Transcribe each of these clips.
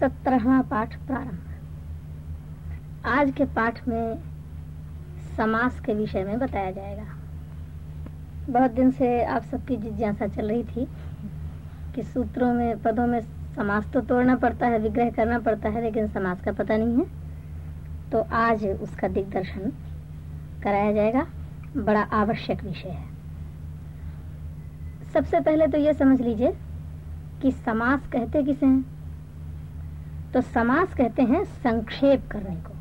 सत्रहवा पाठ प्रारंभ। आज के पाठ में समास के विषय में बताया जाएगा। बहुत दिन से आप सबकी जिज्ञासा चल रही थी कि सूत्रों में, पदों में समास तो तोड़ना पड़ता है, विग्रह करना पड़ता है, लेकिन समास का पता नहीं है। तो आज उसका दिग्दर्शन कराया जाएगा। बड़ा आवश्यक विषय है। सबसे पहले तो ये समझ लीजिए कि समास कहते किसे हैं? तो समास कहते हैं संक्षेप करने को।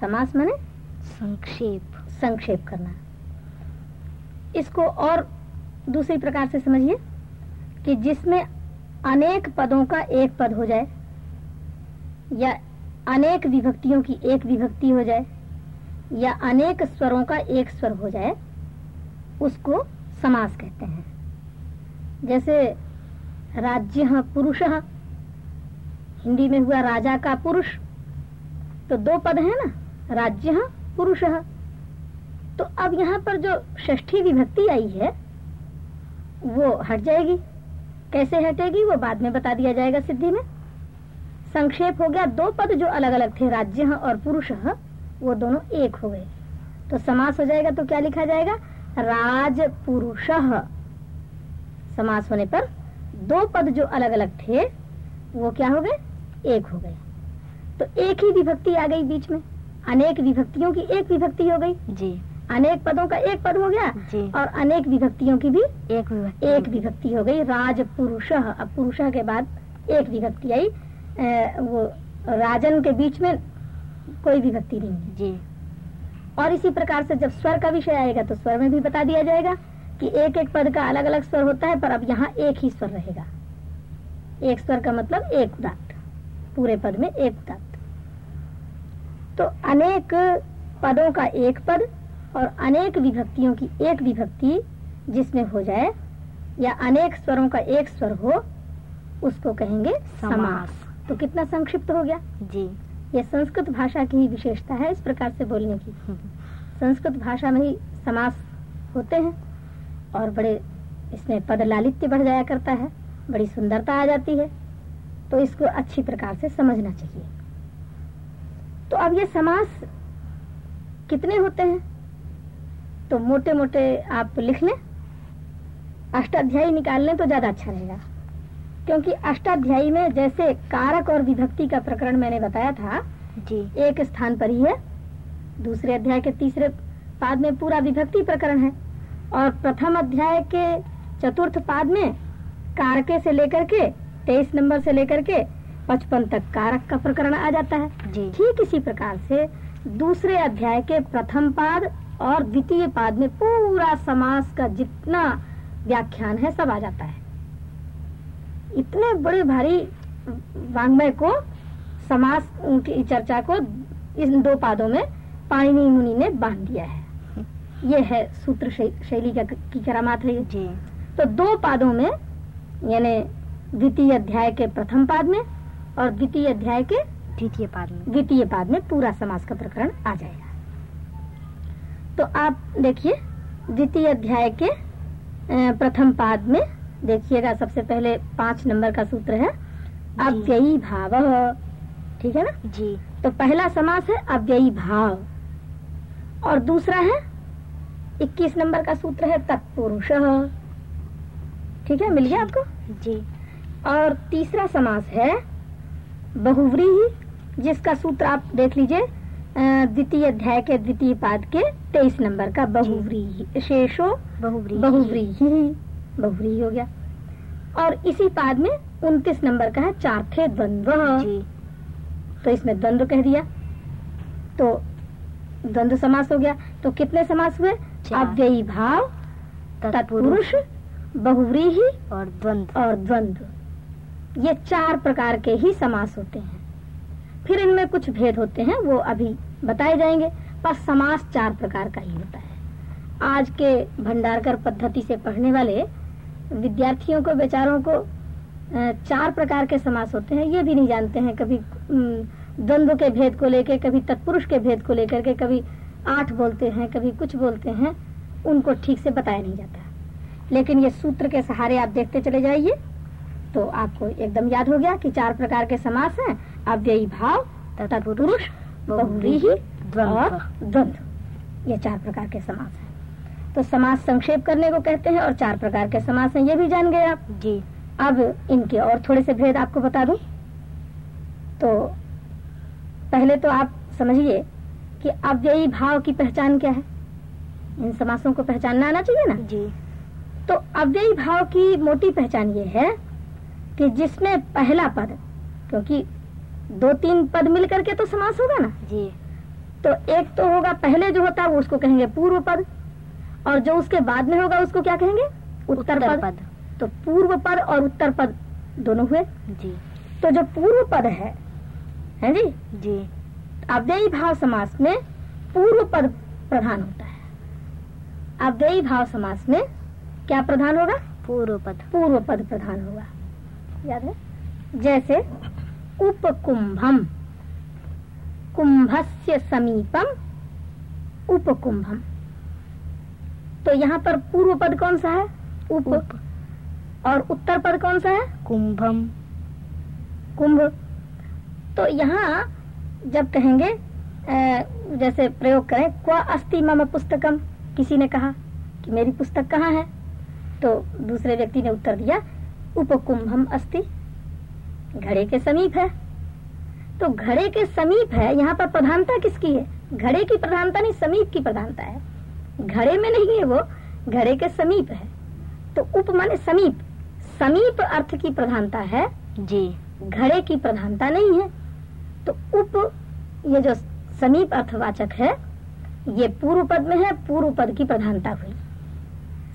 समास माने संक्षेप। संक्षेप करना। इसको और दूसरी प्रकार से समझिए कि जिसमें अनेक पदों का एक पद हो जाए या अनेक विभक्तियों की एक विभक्ति हो जाए या अनेक स्वरों का एक स्वर हो जाए उसको समास कहते हैं। जैसे राज्य पुरुष हिंदी में हुआ राजा का पुरुष। तो दो पद है ना, राज्य पुरुष तो अब यहाँ पर जो षष्ठी विभक्ति आई है, वो हट जाएगी। कैसे हटेगी, वो बाद में बता दिया जाएगा सिद्धि में। संक्षेप हो गया, दो पद जो अलग अलग थे, राज्य और पुरुष वो दोनों एक हो गए। तो समास हो जाएगा तो क्या लिखा जाएगा? राज पुरुष समास होने पर दो पद जो अलग अलग थे, वो क्या हो गए? एक हो गया। तो एक ही विभक्ति आ गई बीच में। अनेक विभक्तियों की एक विभक्ति हो गई। जी। अनेक पदों का एक पद हो गया। जी। और अनेक विभक्तियों की भी एक विभक्ति। एक विभक्ति हो गई। राज पुरुष अब पुरुष के बाद एक विभक्ति आई। वो राजन के बीच में कोई विभक्ति नहीं है। जी। और इसी प्रकार से जब स्वर का विषय आएगा तो स्वर में भी बता दिया जाएगा कि एक एक पद का अलग अलग स्वर होता है पर अब यहाँ एक ही स्वर रहेगा। एक स्वर का मतलब एक उदात्त। पूरे पद में एक उदात्त तो अनेक पदों का एक पद और अनेक विभक्तियों की एक विभक्ति जिसमें हो जाए या अनेक स्वरों का एक स्वर हो उसको कहेंगे समास। समास। तो कितना संक्षिप्त हो गया? जी। यह संस्कृत भाषा की ही विशेषता है इस प्रकार से बोलने की। संस्कृत भाषा में ही समास होते हैं और बड़े इसमें पद लालित्य बढ़ जाया करता है बड़ी सुंदरता आ जाती है। तो इसको अच्छी प्रकार से समझना चाहिए। तो अब ये समास कितने होते हैं? तो मोटे मोटे आप लिख लें। अष्टाध्यायी निकाल लें तो ज़्यादा अच्छा रहेगा। क्योंकि अष्टाध्यायी में जैसे कारक और विभक्ति का प्रकरण मैंने बताया था जी। एक स्थान पर ही है। दूसरे अध्याय के तीसरे पाद में पूरा विभक्ति प्रकरण है। और प्रथम अध्याय के चतुर्थ पाद में कारके से लेकर के तेईस नंबर से लेकर के पचपन तक कारक का प्रकरण आ जाता है। ठीक इसी प्रकार से दूसरे अध्याय के प्रथम पाद और द्वितीय पाद में पूरा समास का जितना व्याख्यान है सब आ जाता है। इतने बड़े भारी वांग्मय को समास की चर्चा को इन दो पादों में पाणिनि मुनि ने बाँध दिया है। ये है सूत्र शैली का की करामात है जी। तो दो पादों में यानी द्वितीय अध्याय के प्रथम पाद में और द्वितीय अध्याय के द्वितीय पाद में। द्वितीय पाद में पूरा समास का प्रकरण आ जाएगा। तो आप देखिए द्वितीय अध्याय के प्रथम पाद में देखिएगा सबसे पहले पाँच नंबर का सूत्र है अव्ययी भाव। ठीक है ना? जी। तो पहला समास है अव्ययी भाव। और दूसरा है इक्कीस नंबर का सूत्र है तत्पुरुष। ठीक है मिल गया आपको? जी। और तीसरा समास है बहुव्रीहि जिसका सूत्र आप देख लीजिए द्वितीय अध्याय के द्वितीय पाद के तेईस नंबर का बहुव्रीहि शेषो बहुव्रीहि। बहुव्रीहि बहुव्रीहि हो गया। और इसी पाद में उनतीस नंबर का है चार्थे द्वंद्व। तो इसमें द्वंद्व कह दिया। तो द्वंद्व समास हो गया। तो कितने समास हुए? अव्ययी भाव तत्पुरुष बहुव्रीहि और द्वंद्व। और द्वंद्व। ये चार प्रकार के ही समास होते हैं। फिर इनमें कुछ भेद होते हैं, वो अभी बताए जाएँगे, पर समास चार प्रकार का ही होता है। आज के भंडारकर पद्धति से पढ़ने वाले विद्यार्थियों को, बेचारों को चार प्रकार के समास होते हैं, ये भी नहीं जानते हैं। कभी द्वंद्व के भेद को लेकर कभी तत्पुरुष के भेद को लेकर के, कभी आठ बोलते हैं, कभी कुछ बोलते हैं, उनको ठीक से बताया नहीं जाता। लेकिन ये सूत्र के सहारे आप देखते चले जाइए। तो आपको एकदम याद हो गया कि चार प्रकार के समास हैं अव्ययी भाव तत्पुरुष बहुव्रीहि और द्वंद्व। ये चार प्रकार के समास हैं। तो समास संक्षेप करने को कहते हैं और चार प्रकार के समास हैं ये भी जान गए आप? जी। अब इनके और थोड़े से भेद आपको बता दूँ। तो पहले तो आप समझिए कि अव्ययी भाव की पहचान क्या है। इन समासों को पहचानना आना चाहिए ना? जी। तो अव्ययी भाव की मोटी पहचान ये है कि जिसमें पहला पद क्योंकि दो तीन पद मिल करके तो समास होगा ना? जी। तो एक तो होगा पहले जो होता है वो उसको कहेंगे पूर्व पद और जो उसके बाद में होगा उसको क्या कहेंगे? उत्तर, उत्तर पद। पद। तो पूर्व पद और उत्तर पद दोनों हुए। जी। तो जो पूर्व पद है है जी? जी। अव्ययी भाव समास में पूर्व पद प्रधान होता है। अव्ययी भाव समास में क्या प्रधान होगा? पूर्व पद। पूर्व पद प्रधान होगा। याद है? जैसे उपकुंभम कुंभस्य समीपम उपकुंभम। तो यहाँ पर पूर्व पद कौन सा है? उप, उप। और उत्तर पद कौन सा है? कुंभम। कुंभ। तो यहाँ जब कहेंगे जैसे प्रयोग करें क्वा अस्ति मम पुस्तकम? किसी ने कहा कि मेरी पुस्तक कहाँ है? तो दूसरे व्यक्ति ने उत्तर दिया उपकुंभम अस्ति। घड़े के समीप है। तो घड़े के समीप है यहाँ पर प्रधानता किसकी है? घड़े की प्रधानता नहीं समीप की प्रधानता है। घड़े में नहीं है वो घड़े के समीप है। तो उप माने समीप। समीप अर्थ की प्रधानता है। जी। घड़े की प्रधानता नहीं है। तो उप ये जो समीप अर्थवाचक है ये पूर्व पद में है पूर्व पद की प्रधानता हुई।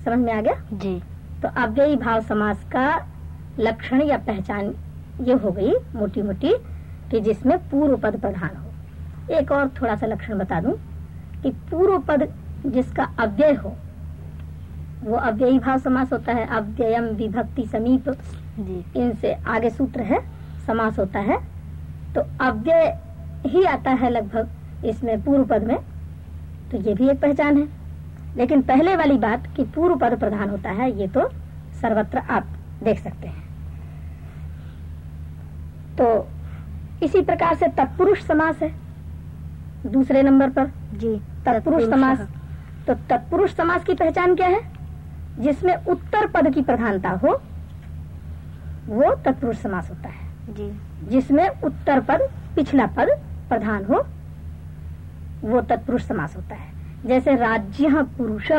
समझ में आ गया? जी। तो अव्ययी भाव समास का लक्षण या पहचान ये हो गई मोटी मोटी कि जिसमें पूर्व पद प्रधान हो। एक और थोड़ा सा लक्षण बता दूँ कि पूर्व पद जिसका अव्यय हो वो अव्ययी भाव समास होता है। अव्ययम विभक्ति समीप। इनसे आगे सूत्र है समास होता है। तो अव्यय ही आता है लगभग इसमें पूर्व पद में। तो ये भी एक पहचान है। लेकिन पहले वाली बात कि पूर्व पद प्रधान होता है ये तो सर्वत्र आप देख सकते हैं। तो इसी प्रकार से तत्पुरुष समास है। दूसरे नंबर पर। जी तत्पुरुष समास। तो तत्पुरुष समास की पहचान क्या है? जिसमें उत्तर पद की प्रधानता हो वो तत्पुरुष समास होता है। जी। जिसमें उत्तर पद पिछला पद प्रधान हो वो तत्पुरुष समास होता है। जैसे राज्य पुरुष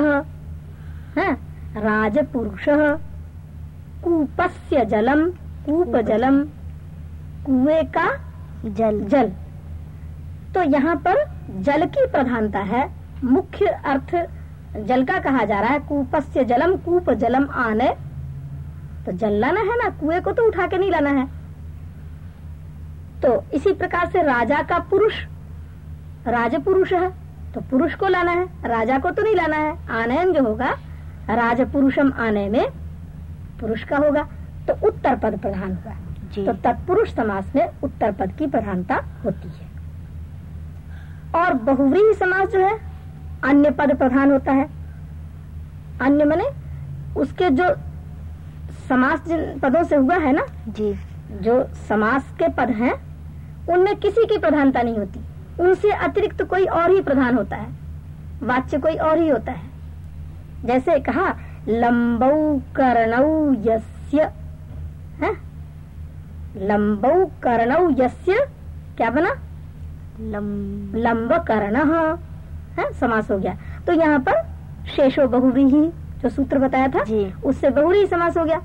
है? राज पुरुष कूपस्य जलम कूप जलम कुएँ का जल। जल। तो यहाँ पर जल की प्रधानता है। मुख्य अर्थ जल का कहा जा रहा है। कूपस्य जलम कूप जलम आने। तो जल लाना है ना? कुएँ को तो उठा के नहीं लाना है। तो इसी प्रकार से राजा का पुरुष राज पुरुष है। तो पुरुष को लाना है राजा को तो नहीं लाना है। आनयन जो होगा राज पुरुषम आने में पुरुष का होगा तो उत्तर पद प्रधान होगा। जी। तो तत्पुरुष समास में उत्तर पद की प्रधानता होती है। और बहुव्रीहि समास जो है अन्य पद प्रधान होता है। अन्य मने उसके जो समास जिन पदों से हुआ है ना जी। जो समास के पद हैं उनमें किसी की प्रधानता नहीं होती। उनसे अतिरिक्त कोई और ही प्रधान होता है। वाच्य कोई और ही होता है। जैसे कहा लंबौ कर्णौ यस्य है? लंबौ कर्णौ यस्य क्या बना? लंब कर्ण है? समास हो गया। तो यहाँ पर शेषो बहुव्रीहि जो सूत्र बताया था जी। उससे बहुरी समास हो गया।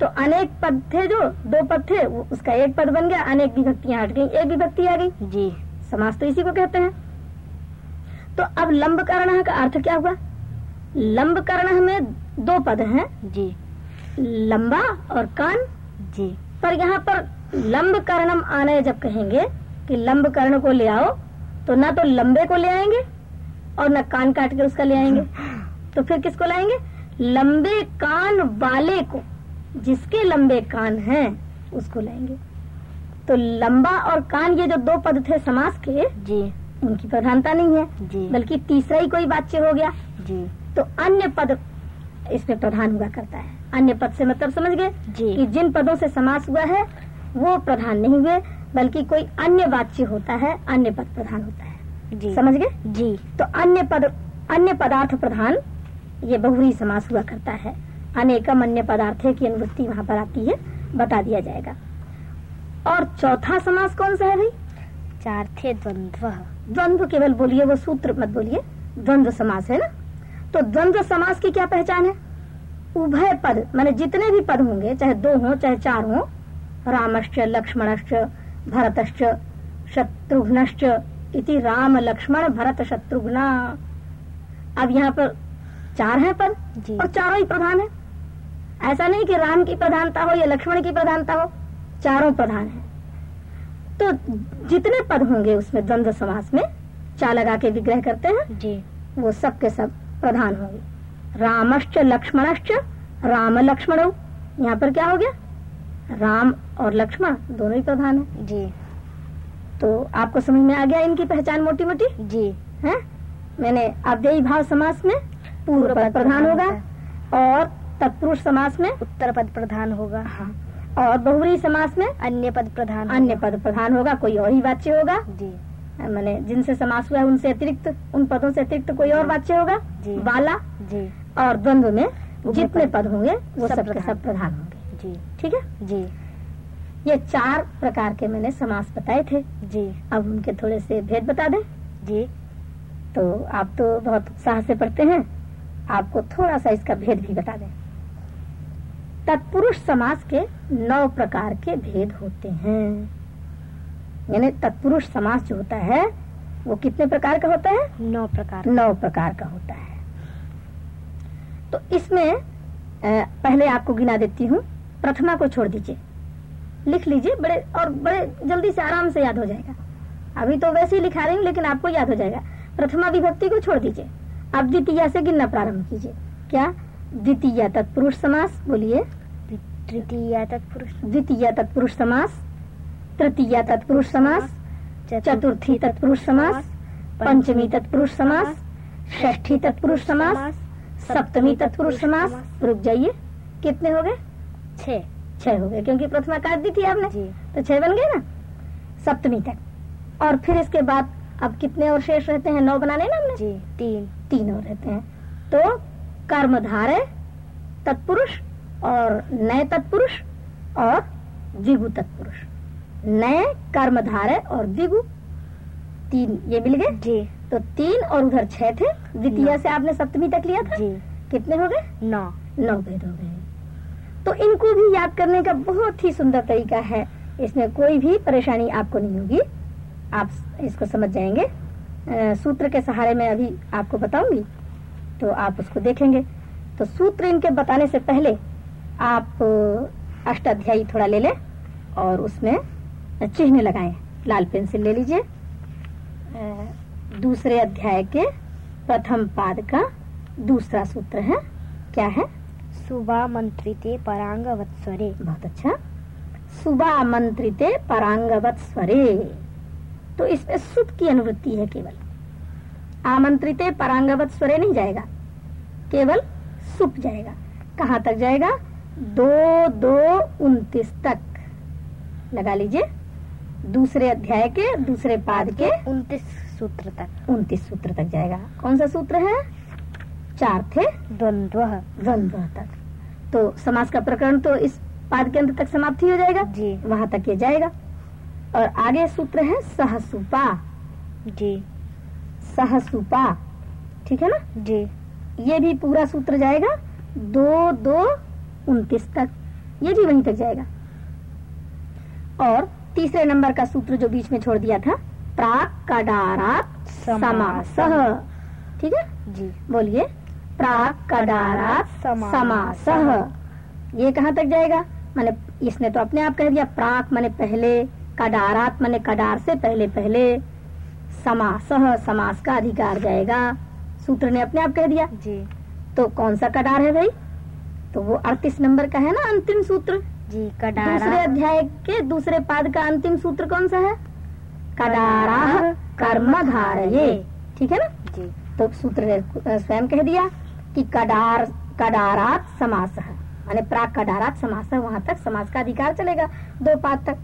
तो अनेक पद थे जो दो पद थे उसका एक पद बन गया अनेक विभक्तियाँ हट गई एक विभक्ति आ गई। जी। समास तो इसी को कहते हैं। तो अब लंब कर्ण का अर्थ क्या हुआ? लंब कर्ण में दो पद हैं। जी। लंबा और कान जी। पर यहाँ पर लंब कर्णम आने जब कहेंगे कि लंब कर्ण को ले आओ तो ना तो लंबे को ले आएँगे और न कान काट के उसका ले आएँगे। तो फिर किसको लाएँगे? लंबे कान वाले को। जिसके लंबे कान हैं उसको लाएँगे। तो लंबा और कान ये जो दो पद थे समास के जी। उनकी प्रधानता नहीं है जी। बल्कि तीसरा ही कोई वाच्य हो गया। जी। तो अन्य पद इसमें प्रधान हुआ करता है। अन्य पद से मतलब समझ गए? जी। कि जिन पदों से समास हुआ है वो प्रधान नहीं हुए बल्कि कोई अन्य वाच्य होता है अन्य पद प्रधान होता है। जी। समझ गए? जी। तो अन्य पद अन्य पदार्थ प्रधान ये बहुरी समास हुआ करता है। अनेकम अन्य पदार्थ की अनुवृत्ति वहाँ पर आती है बता दिया जाएगा। और चौथा समास कौन सा है भाई? चार थे द्वंद्व। द्वंद्व केवल बोलिए वो सूत्र मत बोलिए। द्वंद्व समास है ना? तो द्वंद्व समास की क्या पहचान है? उभय पद माने जितने भी पद होंगे चाहे दो हो चाहे चार हो रामश्च लक्ष्मणश्च भरतश्च शत्रुघ्नश्च इति राम लक्ष्मण भरत शत्रुघ्न। अब यहाँ पर चार है पद और चारों ही प्रधान है। ऐसा नहीं कि राम की प्रधानता हो या लक्ष्मण की प्रधानता हो चारों प्रधान है। तो जितने पद होंगे उसमें द्वंद्व समास में चा लगा के विग्रह करते हैं जी। वो सब के सब प्रधान होंगे रामश्च लक्ष्मणश्च राम लक्ष्मण यहाँ पर क्या हो गया? राम और लक्ष्मण दोनों ही प्रधान है। जी। तो आपको समझ में आ गया इनकी पहचान मोटी मोटी जी। है? मैंने अव्ययी भाव समास में पूर्व पद प्रधान होगा और तत्पुरुष समास में उत्तर पद प्रधान होगा। हाँ, और बहुरी समास में अन्य पद प्रधान अन्य पद प्रधान होगा कोई और ही वाच्य होगा। जी। मैंने जिनसे समास हुआ है उनसे अतिरिक्त उन पदों से अतिरिक्त कोई और वाच्य होगा? जी। वाला जी। और द्वंद्व में जितने पद। होंगे वो सब के। सब प्रधान होंगे। जी। ठीक है? जी। ये चार प्रकार के मैंने समास बताए थे। जी। अब उनके थोड़े से भेद बता दें। जी। तो आप तो बहुत उत्साह से पढ़ते हैं। आपको थोड़ा सा इसका भेद भी बता दें। तत्पुरुष समास के नौ प्रकार के भेद होते हैं। यानी तत्पुरुष समास जो होता है वो कितने प्रकार का होता है? नौ प्रकार नौ प्रकार का होता है। तो इसमें पहले आपको गिना देती हूँ। प्रथमा को छोड़ दीजिए। लिख लीजिए बड़े और बड़े जल्दी से आराम से याद हो जाएगा। अभी तो वैसे ही लिखा रही हूँ लेकिन आपको याद हो जाएगा। प्रथमा विभक्ति को छोड़ दीजिए। अब द्वितीय से गिनना प्रारंभ कीजिए। क्या? द्वितीय तत्पुरुष समास बोलिए। तृतीय तत्पुरुष। द्वितीय तत्पुरुष समास तृतीय तत्पुरुष समास चतुर्थी तत्पुरुष समास पंचमी तत्पुरुष समास षष्ठी तत्पुरुष समास सप्तमी तत्पुरुष समास। रुक जाइए। कितने हो गए? छह। छह हो गए क्योंकि प्रथमा काट दी थी आपने। तो छह बन गए ना? सप्तमी तक। और फिर इसके बाद अब कितने और शेष रहते हैं? नौ बनाने ना हमने? जी तीन। तीन और रहते हैं। तो कर्मधारय तत्पुरुष और नए तत्पुरुष और द्विगु तत्पुरुष। नए कर्मधारय और द्विगु तीन ये मिल गए? जी। तो तीन और उधर छह थे। द्वितीय से आपने सप्तमी तक लिया था? जी। कितने हो गए? नौ। नौ भेद हो गए। तो इनको भी याद करने का बहुत ही सुंदर तरीका है। इसमें कोई भी परेशानी आपको नहीं होगी। आप इसको समझ जाएँगे। अ, सूत्र के सहारे में अभी आपको बताऊँगी तो आप उसको देखेंगे। तो सूत्र इनके बताने से पहले आप अष्टाध्यायी थोड़ा ले लें और उसमें चिन्ह लगाएँ। लाल पेंसिल ले लीजिए। दूसरे अध्याय के प्रथम पाद का दूसरा सूत्र है। क्या है? सुबा मंत्रिते परांग वत्सरे बहुत अच्छा। सुबह आमंत्रिते परांगवत स्वरे तो इसमें सुप की अनुवृत्ति है केवल। आमंत्रिते परांगवत स्वरे नहीं जाएगा। केवल सुप जाएगा। कहाँ तक जाएगा? दो दो उन्तीस तक। लगा लीजिए। दूसरे अध्याय के दूसरे पाद के उनतीस सूत्र तक। उनतीस सूत्र तक जाएगा। कौन सा सूत्र है? चार थे। द्वंद्व। द्वंद्व तक। तो समाज का प्रकरण तो इस पाद के अंत तक समाप्ति हो जाएगा। जी। वहाँ तक ये जाएगा। और आगे सूत्र है सहसुपा। जी। सहसुपा। ठीक है ना? जी। ये भी पूरा सूत्र जाएगा। दो दो उनतीस तक। ये भी वहीं तक जाएगा। और तीसरे नंबर का सूत्र जो बीच में छोड़ दिया था प्राक कडारात समास। ठीक है? जी। बोलिए। प्राक कडारात समासः। समासः ये कहाँ तक जाएगा? मैंने इसने तो अपने आप कह दिया प्राक माने पहले कडारात माने कडार से पहले पहले समास समास का अधिकार जाएगा। सूत्र ने अपने आप कह दिया। जी। तो कौन सा कडार है भाई? तो वो अड़तीस नंबर का है ना अंतिम सूत्र। जी कडारा। दूसरे अध्याय के दूसरे पाद का अंतिम सूत्र कौन सा है? कडारा कर्म धारये ठीक है ना? जी। तो सूत्र ने स्वयं कह दिया कि कडार कडारात समास है। माने प्राक का डारात समास है वहाँ तक समाज का अधिकार चलेगा। दो पाद तक।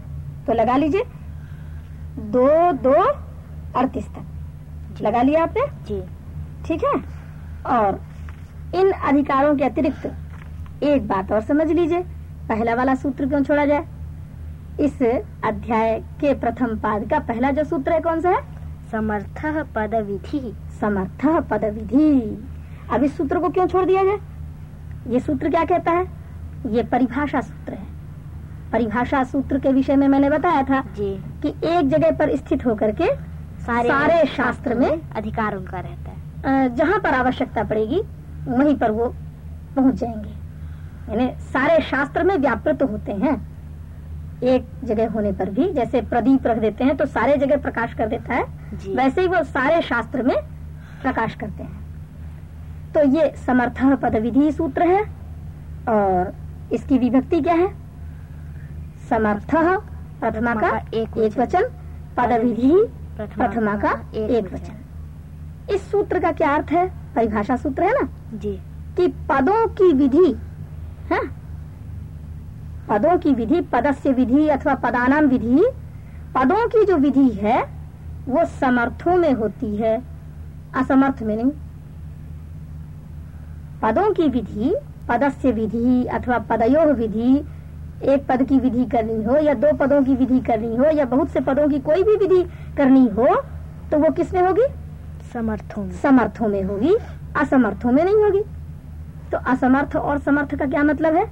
तो लगा लीजिए। दो दो अड़तीस तक। लगा लिया आपने? जी। ठीक है। और इन अधिकारों के अतिरिक्त एक बात और समझ लीजिए। पहला वाला सूत्र क्यों छोड़ा जाए? इस अध्याय के प्रथम पाद का पहला जो सूत्र है कौन सा है? समर्थ पद विधि समर्थ पद विधि अब इस सूत्र को क्यों छोड़ दिया जाए? ये सूत्र क्या कहता है? ये परिभाषा सूत्र है। परिभाषा सूत्र के विषय में मैंने बताया था जी। कि एक जगह पर स्थित होकर के सारे सारे शास्त्र में अधिकार उनका रहता है। जहाँ पर आवश्यकता पड़ेगी वहीं पर वो पहुँच जाएँगे। यानी सारे शास्त्र में व्यापृत होते हैं। एक जगह होने पर भी जैसे प्रदीप रख देते हैं तो सारे जगह प्रकाश कर देता है। वैसे ही वो सारे शास्त्र में प्रकाश करते हैं। तो ये समर्थ पद विधि सूत्र है और इसकी विभक्ति क्या है? समर्थ प्रथमा का एक एक वचन पद विधि प्रथमा का एक वचन। इस सूत्र का क्या अर्थ है? परिभाषा सूत्र है ना? जी। कि पदों की विधि है। पदों की विधि पदस्य विधि अथवा पदानाम विधि पदों की जो विधि है वो समर्थों में होती है। असमर्थ में नहीं। पदों की विधि पदस्य विधि अथवा पदयो विधि एक पद की विधि करनी हो या दो पदों की विधि करनी हो या बहुत से पदों की कोई भी विधि करनी हो तो वो किसमें होगी? समर्थों में। समर्थों में होगी असमर्थों में नहीं होगी। तो असमर्थ और समर्थ का क्या मतलब है?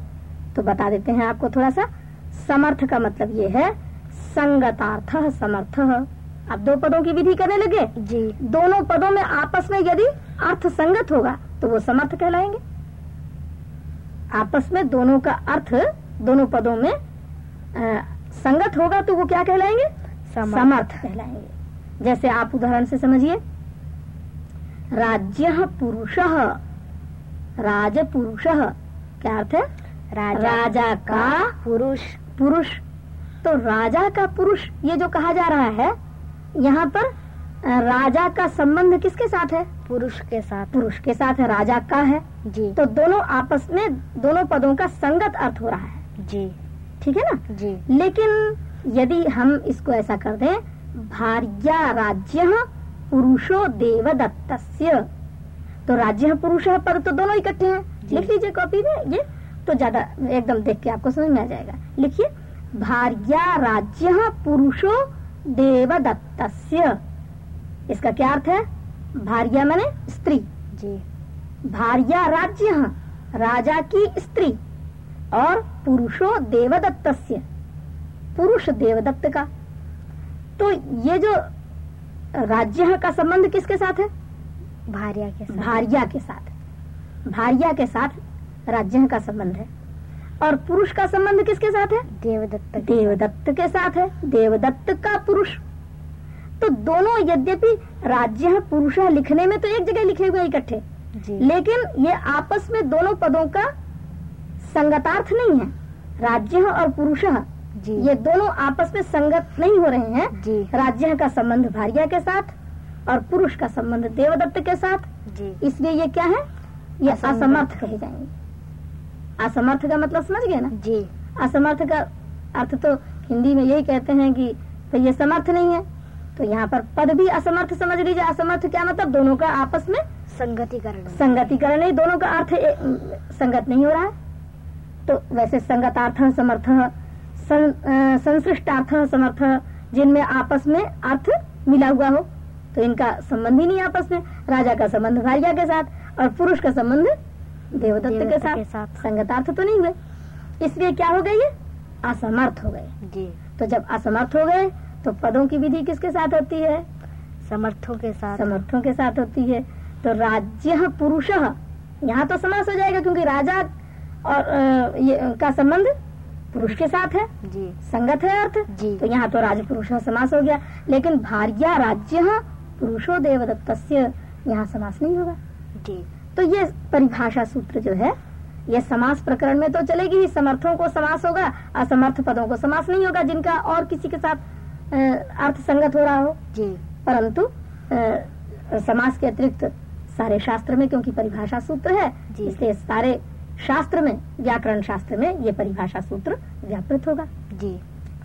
तो बता देते हैं आपको थोड़ा सा। समर्थ का मतलब ये है संगतार्थ समर्थ। आप दो पदों की विधि करने लगे? जी। दोनों पदों में आपस में यदि अर्थ संगत होगा तो वो समर्थ कहलाएँगे। आपस में दोनों का अर्थ दोनों पदों में अ, संगत होगा तो वो क्या कहलाएँगे? समर्थ समर्थ कहलाएँगे। जैसे आप उदाहरण से समझिए। राज्य पुरुष। राज पुरुष क्या अर्थ है? राजा राजा का पुरुष। पुरुष। तो राजा का पुरुष ये जो कहा जा रहा है यहाँ पर राजा का संबंध किसके साथ है? पुरुष के साथ। पुरुष के साथ है राजा का है। जी। तो दोनों आपस में दोनों पदों का संगत अर्थ हो रहा है। जी। ठीक है ना? जी। लेकिन यदि हम इसको ऐसा कर दें भार्या राज्य पुरुषो देवदत्तस्य। तो राज्य पुरुष पद तो दोनों इकट्ठे हैं। लिख लीजिए कॉपी में ये तो ज़्यादा एकदम देख के आपको समझ में आ जाएगा। लिखिए भार्या राज्य पुरुषो देवदत्तस्य। इसका क्या अर्थ है? भार्या माने स्त्री। जी। भार्या राज्य राजा की स्त्री और पुरुषो देवदत्तस्य। पुरुष देवदत्त का। तो ये जो राज्य का संबंध किसके साथ है? भार्या के साथ। भारिया के साथ। भारिया के साथ राज्य का संबंध है। और पुरुष का संबंध किसके साथ है? देवदत्त देवदत्त के साथ है। देवदत्त का पुरुष। तो दोनों यद्यपि राज्य पुरुष लिखने में तो एक जगह लिखे हुए इकट्ठे। लेकिन ये आपस में दोनों पदों का संगतार्थ नहीं है। राज्य और पुरुष ये दोनों आपस में संगत नहीं हो रहे हैं। राज्य का संबंध भारिया के साथ और पुरुष का संबंध देवदत्त के साथ? इसलिए ये क्या है? ये असमर्थ। कहे जाएँगे। असमर्थ का मतलब समझ गए ना? जी। असमर्थ का अर्थ तो हिंदी में यही कहते हैं कि तो ये समर्थ नहीं है। तो यहाँ पर पद भी असमर्थ समझ लीजिए। असमर्थ क्या मतलब? दोनों का आपस में संगतिकरण। संगतिकरण नहीं दोनों का अर्थ ए- संगत नहीं हो रहा है। तो वैसे संगतार्थ समर्थ सं, अ, समर्थ जिनमें आपस में अर्थ मिला हुआ हो। तो इनका संबंध ही नहीं आपस में राजा का संबंध भार्या के साथ और पुरुष का संबंध देवदत्त के साथ। के साथ। संगतार्थ तो नहीं हुए। इसलिए क्या हो गए ये असमर्थ हो गए। तो जब असमर्थ हो गए तो पदों की विधि किसके साथ होती है? समर्थों के साथ। समर्थों के साथ होती है। तो राज्य पुरुष यहाँ तो समास हो जाएगा क्योंकि राजा और ये का संबंध पुरुष के साथ है। जी। संगत है अर्थ। जी। तो यहाँ तो राज पुरुष समास हो गया। लेकिन भार्या राज्य पुरुषो देवदत्तस्य यहाँ समास नहीं होगा। जी। तो ये परिभाषा सूत्र जो है ये समास प्रकरण में तो चलेगी ही समर्थों को समास होगा असमर्थ पदों को समास नहीं होगा जिनका और किसी के साथ अर्थ संगत हो रहा हो। जी। परंतु समास के अतिरिक्त सारे शास्त्र में क्योंकि परिभाषा सूत्र है इसलिए सारे शास्त्र में व्याकरण शास्त्र में ये परिभाषा सूत्र व्यापृत होगा। जी।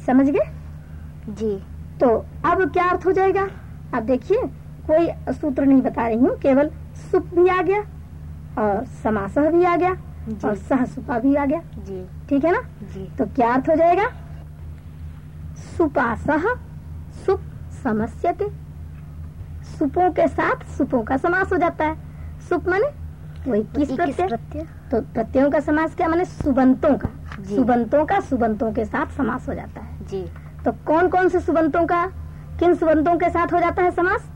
समझ गए? जी। तो अब क्या अर्थ हो जाएगा? अब देखिए कोई सूत्र नहीं बता रही हूँ केवल सुप भी आ गया और समासह भी आ गया और सहसुपा भी आ गया। जी। ठीक है ना? जी। तो क्या अर्थ हो जाएगा? सुपासह सुप समस्यते। सुपों के साथ सुपों का समास हो जाता है। सुप माने वही किस प्रत्यय? तो प्रत्ययों का समास क्या माने? सुबंतों का। सुबंतों का सुबंतों के साथ समास हो जाता है। जी। तो कौन कौन से सुबंतों का? किन सुबंतों के साथ हो जाता है समास?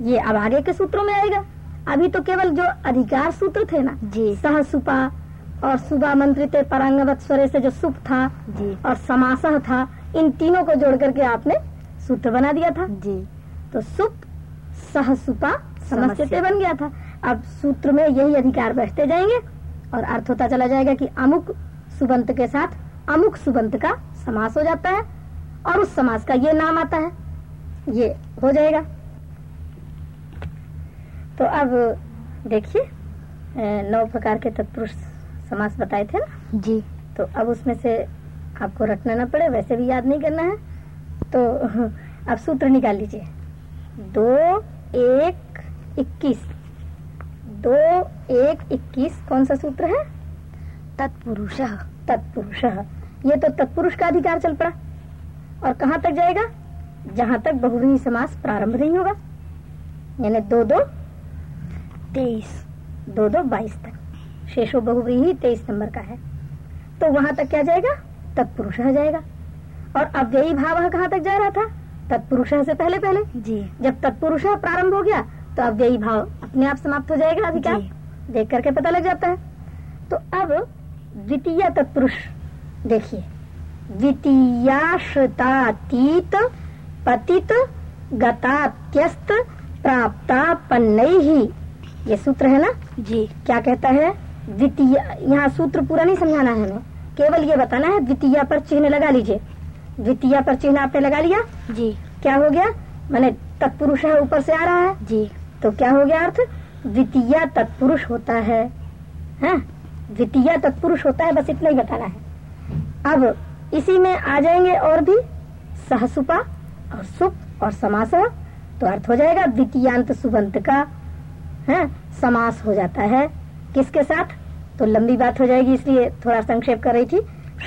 ये अब आगे के सूत्रों में आएगा। अभी तो केवल जो अधिकार सूत्र थे ना जी। सह सुपा और सुबा मंत्रित परांगवत स्वरे से जो सुप था जी। और समास था इन तीनों को जोड़ करके आपने सूत्र बना दिया था। जी। तो सुप सह सुपा समस्या। बन गया था। अब सूत्र में यही अधिकार बैठते जाएँगे और अर्थ होता चला जाएगा कि अमुक सुबंत के साथ अमुक सुबंत का समास हो जाता है। और उस समाज का ये नाम आता है। ये हो जाएगा। तो अब देखिए नौ प्रकार के तत्पुरुष समास बताए थे ना? जी। तो अब उसमें से आपको रटना ना पड़े वैसे भी याद नहीं करना है। तो अब सूत्र निकाल लीजिए। दो एक इक्कीस। दो एक इक्कीस कौन सा सूत्र है? तत्पुरुष। तत्पुरुष। ये तो तत्पुरुष का अधिकार चल पड़ा। और कहाँ तक जाएगा? जहाँ तक बहुव्रीहि समास प्रारंभ नहीं होगा। यानी दो दो तेईस दो दो बाईस तक। शेषो बहुव्रीहि तेईस नंबर का है। तो वहाँ तक क्या जाएगा? तत्पुरुष जाएगा। और अव्ययी भाव कहाँ तक जा रहा था? तत्पुरुष से पहले पहले। जी। जब तत्पुरुष प्रारंभ हो गया तो अव्ययी भाव अपने आप समाप्त हो जाएगा अधिकार। देख करके पता लग जाता है। तो अब द्वितीय तत्पुरुष देखिए। द्वितीयाश्रितातीत पतित गतात्यस्त प्राप्ता ही ये सूत्र है ना? जी। क्या कहता है? द्वितीय यहाँ सूत्र पूरा नहीं समझाना है हमें। केवल ये बताना है द्वितीय पर चिन्ह लगा लीजिए। द्वितीय पर चिन्ह आपने लगा लिया? जी। क्या हो गया? मैंने तत्पुरुष है ऊपर से आ रहा है। जी। तो क्या हो गया अर्थ? द्वितीय तत्पुरुष होता है। हैं? द्वितीय तत्पुरुष होता है बस इतना ही बताना है। अब इसी में आ जाएँगे और भी। सहसुपा और सुप और समास तो अर्थ हो जाएगा द्वितीयांत सुबंत का, है? समास हो जाता है। किसके साथ? तो लंबी बात हो जाएगी, इसलिए थोड़ा संक्षेप कर रही थी।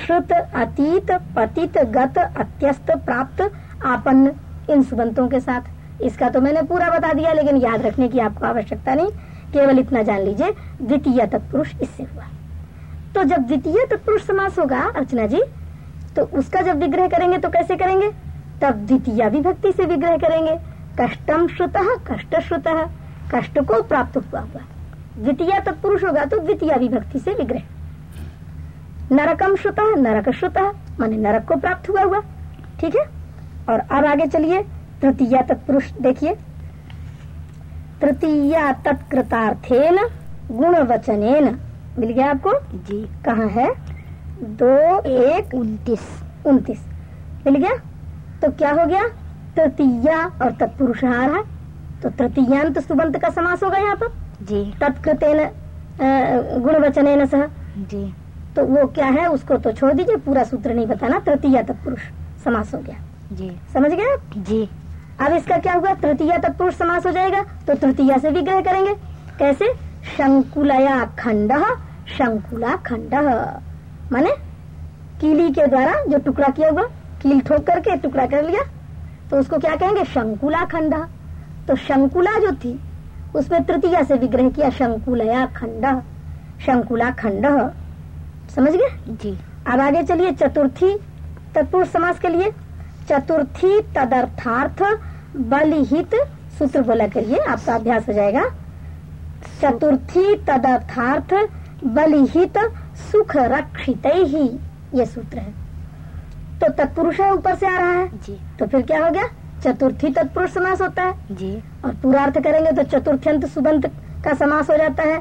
श्रुत, अतीत, पतित, गत, अत्यस्त, प्राप्त आपन्न इन सुबंतों के साथ। इसका तो मैंने पूरा बता दिया, लेकिन याद रखने की आपको आवश्यकता नहीं। केवल इतना जान लीजिए, द्वितीय तत्पुरुष इससे हुआ। तो जब द्वितीय तत्पुरुष समास होगा, अर्चना जी तो उसका जब विग्रह करेंगे तो कैसे करेंगे? तब द्वितीय विभक्ति से विग्रह करेंगे। कष्टम श्रुत कष्ट श्रुत कष्ट को प्राप्त हुआ हुआ। द्वितीय तत्पुरुष होगा तो द्वितीय विभक्ति से विग्रह। नरकम श्रुत नरक श्रुत माने नरक को प्राप्त हुआ हुआ। ठीक है? और अब आगे चलिए। तृतीय तत्पुरुष देखिए। तृतीय तत्कृतार्थेन गुण वचनेन मिल गया आपको? जी। कहाँ है? दो एक उन्तीस। उन्तीस। मिल गया? तो क्या हो गया? तृतीया और तत्पुरुष आ रहा है। तो तृतीयांत सुबंत का समास होगा यहाँ पर। जी। तत्कृतेन गुण वचनेन सह। जी। तो वो क्या है उसको तो छोड़ दीजिए पूरा सूत्र नहीं बताना। तृतीय तत्पुरुष समास हो गया। जी। समझ गए? जी। अब इसका क्या हुआ? तृतीय तत्पुरुष समास हो जाएगा तो तृतीय से विग्रह करेंगे। कैसे? शंकुलया खंड शंकुला खंड। माने कीली के द्वारा जो टुकड़ा किया हुआ कील ठोक करके टुकड़ा कर लिया तो उसको क्या कहेंगे? शंकुला खंड। तो शंकुला जो थी उसमें तृतीया से विग्रह किया शंकुलया खंड। शंकुला खंड। समझ गए? जी। अब आगे चलिए चतुर्थी तत्पुरुष समास के लिए। चतुर्थी तदर्थार्थ बलिहित सूत्र बोला करिए आपका अभ्यास हो जाएगा। चतुर्थी तदर्थार्थ बलिहित सुख रक्षित ही ये सूत्र है। तो तत्पुरुष है ऊपर से आ रहा है। जी। तो फिर क्या हो गया? चतुर्थी तत्पुरुष समास होता है। जी। और पूरा अर्थ करेंगे तो चतुर्थ्यंत सुबंत का समास हो जाता है।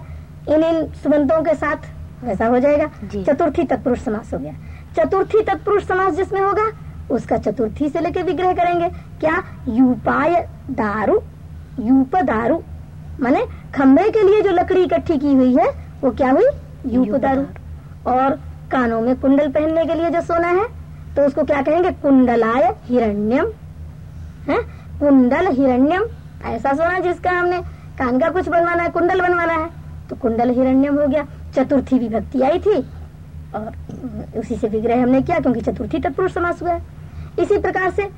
इन इन सुबंतों के साथ वैसा हो जाएगा। चतुर्थी तत्पुरुष समास हो गया। चतुर्थी तत्पुरुष समास जिसमें होगा उसका चतुर्थी से लेके विग्रह करेंगे। क्या? यूपाय दारू यूप दारू माने खंभे के लिए जो लकड़ी इकट्ठी की हुई है वो क्या हुई? यूप दारू और कानों में कुंडल पहनने के लिए जो सोना है तो उसको क्या कहेंगे? कुंडलाय हिरण्यम। है? कुंडल हिरण्यम। ऐसा सोना जिसका हमने कान का कुछ बनवाना है कुंडल बनवाना है तो कुंडल हिरण्यम हो गया। चतुर्थी विभक्ति आई थी और उसी से विग्रह हमने किया क्योंकि चतुर्थी तत्पुरुष समास हुआ है। इसी प्रकार से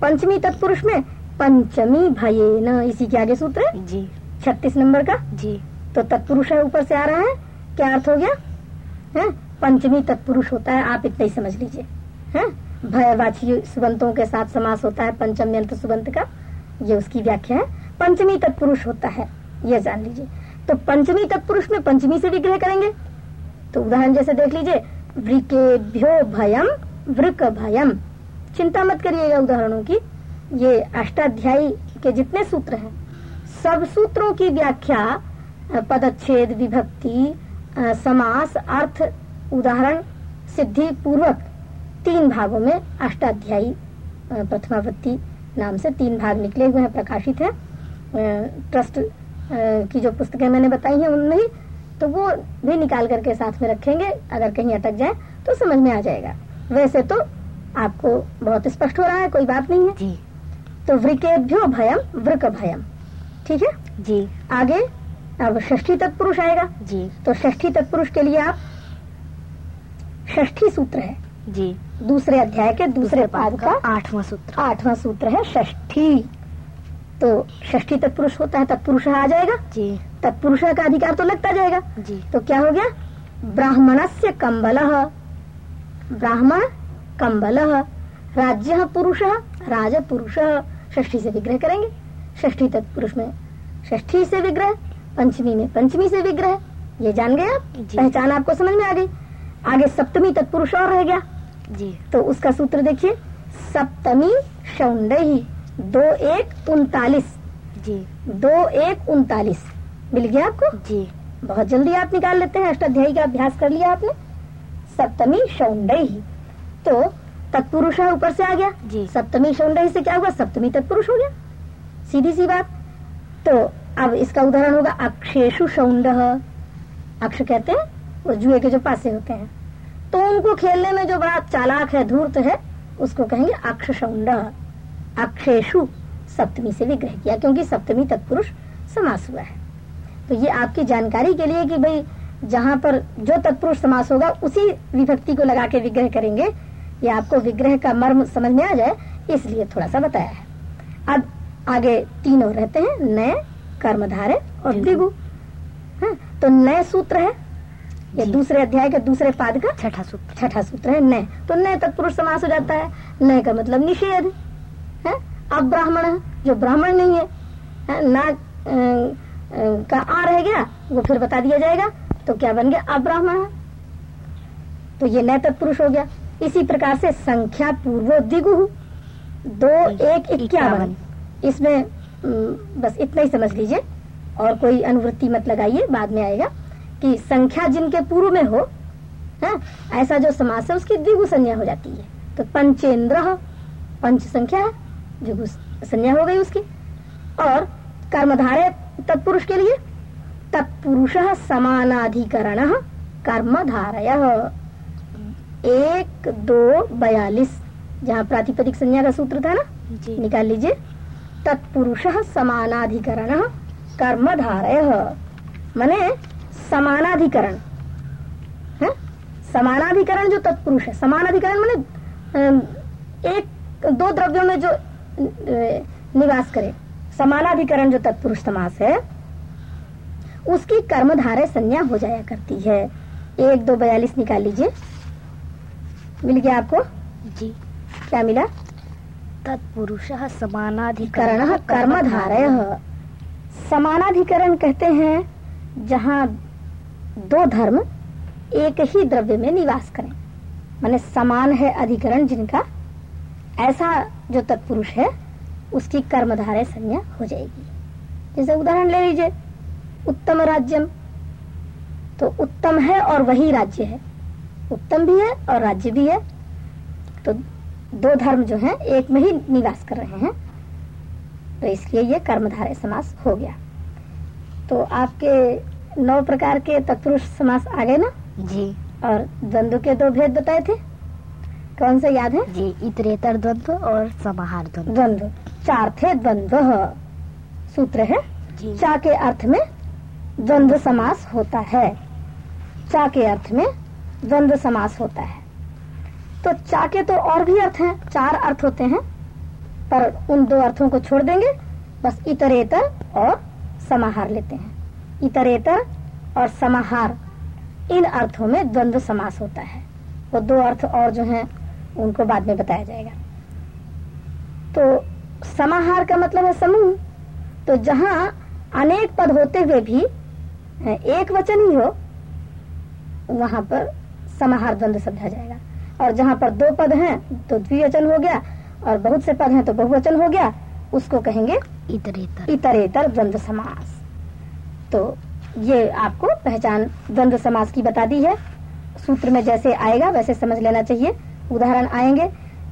पंचमी तत्पुरुष में पंचमी भये न इसी के आगे सूत्र है? जी। छत्तीस नंबर का? जी। तो तत्पुरुष है ऊपर से आ रहा है। क्या अर्थ हो गया? है? पंचमी तत्पुरुष होता है, आप इतना ही समझ लीजिए। है? भयवाची सुबंतों के साथ समास होता है पंचम यंत्र सुबंत का। ये उसकी व्याख्या है। पंचमी तत्पुरुष होता है, ये जान लीजिए। तो पंचमी तत्पुरुष में पंचमी से विग्रह करेंगे। तो उदाहरण जैसे देख लीजिए, वृकेभ्यो भयम वृक भयम चिंता मत करिएगा उदाहरणों की। ये अष्टाध्यायी के जितने सूत्र हैं, सब सूत्रों की व्याख्या, पदच्छेद, विभक्ति समास अर्थ उदाहरण सिद्धि पूर्वक तीन भागों में अष्टाध्यायी प्रथमावृत्ति नाम से तीन भाग निकले हुए हैं प्रकाशित है। ट्रस्ट की जो पुस्तकें मैंने बताई हैं उनमें ही तो वो भी निकाल करके साथ में रखेंगे अगर कहीं अटक जाए तो समझ में आ जाएगा। वैसे तो आपको बहुत स्पष्ट हो रहा है कोई बात नहीं है। जी। तो वृकेभ्यो भयम वृक भयम ठीक है? जी। आगे अब षष्ठी तत्पुरुष आएगा। जी। तो षष्ठी तत्पुरुष के लिए आप षष्ठी सूत्र है। जी। दूसरे अध्याय के दूसरे पाद का आठवां सूत्र। आठवां सूत्र है षष्ठी। तो षष्ठी तत्पुरुष होता है तत्पुरुष आ जाएगा। जी। तत्पुरुष का अधिकार तो लगता जाएगा। जी। तो क्या हो गया? ब्राह्मणस्य कम्बल ब्राह्मण कम्बल राज्य पुरुष राज पुरुष षष्ठी से विग्रह करेंगे। षष्ठी तत्पुरुष में षष्ठी से विग्रह। पंचमी में। पंचमी से विग्रह। ये जान गए आप? पहचान आपको समझ में आ गई? आगे सप्तमी तत्पुरुष और रह गया। जी। तो उसका सूत्र देखिए। सप्तमी शौंडही। दो एक उनतालीस। जी। दो एक उनतालीस। मिल गया आपको? जी। बहुत जल्दी आप निकाल लेते हैं। अष्टाध्यायी का अभ्यास कर लिया आपने। सप्तमी शौंडई तो तत्पुरुष है ऊपर से आ गया। जी। सप्तमी शौंडई से क्या हुआ? सप्तमी तत्पुरुष हो गया। सीधी सी बात। तो अब इसका उदाहरण होगा अक्षेशु शौंड। अक्ष कहते हैं, वो जुए के जो पासे होते हैं। तो उनको खेलने में जो बड़ा चालाक है, धूर्त है, उसको कहेंगे अक्ष शौंड। अक्षेशु सप्तमी से विग्रह किया, क्योंकि सप्तमी तत्पुरुष समास हुआ है। तो ये आपकी जानकारी के लिए कि भाई, जहाँ पर जो तत्पुरुष समास होगा, उसी विभक्ति को लगा के विग्रह करेंगे। ये आपको विग्रह का मर्म समझ में आ जाए, इसलिए थोड़ा सा बताया है। अब आगे तीन और रहते हैं, नए कर्मधारे और द्विगु हाँ, तो नए सूत्र है। ये दूसरे अध्याय के दूसरे पाद का छठा सूत्र। छठा सूत्र है नय। तो नय तत्पुरुष समास हो जाता है। नय का मतलब निषेध है अब ब्राह्मण जो ब्राह्मण नहीं है, है ना का आ रह गया वो फिर बता दिया जाएगा तो क्या बन गया? अब्राह्मण। तो ये नय तत्पुरुष हो गया। इसी प्रकार से संख्या पूर्व दिगु दो एक इक्यावन। इसमें बस इतना ही समझ लीजिए। और कोई अनुवृत्ति मत लगाइए बाद में आएगा कि संख्या जिनके पूर्व में हो है ऐसा जो समास है उसकी द्विगु संज्ञा हो जाती है। तो पंचेंद्र पंच संख्या है द्विगु संज्ञा हो गई उसकी। और कर्मधारे तत्पुरुष के लिए तत्पुरुष समानाधिकरण कर्मधारय। एक दो बयालीस जहाँ प्रातिपदिक संज्ञा का सूत्र था ना? निकाल लीजिए। तत्पुरुष समानाधिकरण कर्मधारय। माने समानाधिकरण। है? समानाधिकरण जो तत्पुरुष है समानाधिकरण माने एक दो द्रव्यों में जो निवास करे। समानाधिकरण जो तत्पुरुष समास है उसकी कर्मधारय संज्ञा हो जाया करती है। एक दो बयालीस निकाल लीजिए। मिल गया आपको? जी। क्या मिला? तत्पुरुष करण समानाधिकरण कर्मधारय। समानाधिकरण कहते हैं जहाँ दो धर्म एक ही द्रव्य में निवास करें। माने समान है अधिकरण जिनका ऐसा जो तत्पुरुष है उसकी कर्मधारय संज्ञा हो जाएगी। जैसे उदाहरण ले लीजिए उत्तम राज्यम। तो उत्तम है और वही राज्य है। उत्तम भी है और राज्य भी है। तो दो धर्म जो हैं एक में ही निवास कर रहे हैं। तो इसलिए ये कर्मधारय समास हो गया। तो आपके नौ प्रकार के तत्पुरुष समास आ गए ना? जी। और द्वंद्व के दो भेद बताए थे? कौन से याद है? जी इतरेतर द्वंद्व और समाहार द्वंद्व। द्वंद्व। चार थे द्वंद्व। सूत्र है जी। चा के अर्थ में द्वंद्व समास होता है। चा के अर्थ में द्वंद्व समास होता है। तो चा के तो और भी अर्थ हैं। चार अर्थ होते हैं। पर उन दो अर्थों को छोड़ देंगे। बस इतरेतर और समाहार लेते हैं। इतरेतर और समाहार, इन अर्थों में द्वंद्व समास होता है। वो दो अर्थ और जो हैं, उनको बाद में बताया जाएगा। तो समाहार का मतलब है समूह। तो जहाँ अनेक पद होते हुए भी एक वचन ही हो, वहाँ पर समाहार द्वंद्व समझा जाएगा। और जहाँ पर दो पद हैं तो द्विवचन हो गया और बहुत से पद हैं तो बहुवचन हो गया उसको कहेंगे इतरेतर। इतरेतर द्वंद्व समास। तो ये आपको पहचान द्वंद्व समास की बता दी है। सूत्र में जैसे आएगा वैसे समझ लेना चाहिए। उदाहरण आएँगे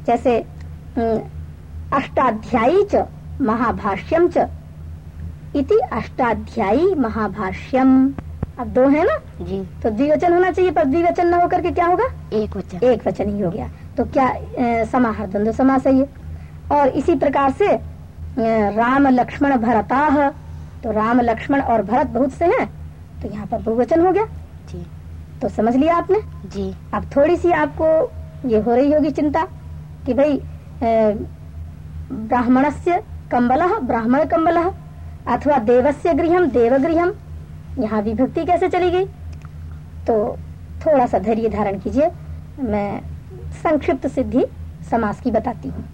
जैसे अष्टाध्यायी च महाभाष्यम च। इति अष्टाध्यायी महाभाष्यम। अब दो है ना? जी। तो द्विवचन होना चाहिए पर द्विवचन न होकर के क्या होगा? एक वचन। एक वचन ही हो गया। तो क्या समाहार द्वंद्व समास है? ये और इसी प्रकार से राम लक्ष्मण भरता तो राम लक्ष्मण और भरत बहुत से हैं तो यहाँ पर बहुवचन हो गया। जी। तो समझ लिया आपने? जी। अब थोड़ी सी आपको ये हो रही होगी चिंता कि भाई ब्राह्मणस्य कम्बल ब्राह्मण कम्बल अथवा देवस्य गृहम देवगृहम यहाँ विभक्ति कैसे चली गई? तो थोड़ा सा धैर्य धारण कीजिए। मैं संक्षिप्त सिद्धि समास की बताती हूँ।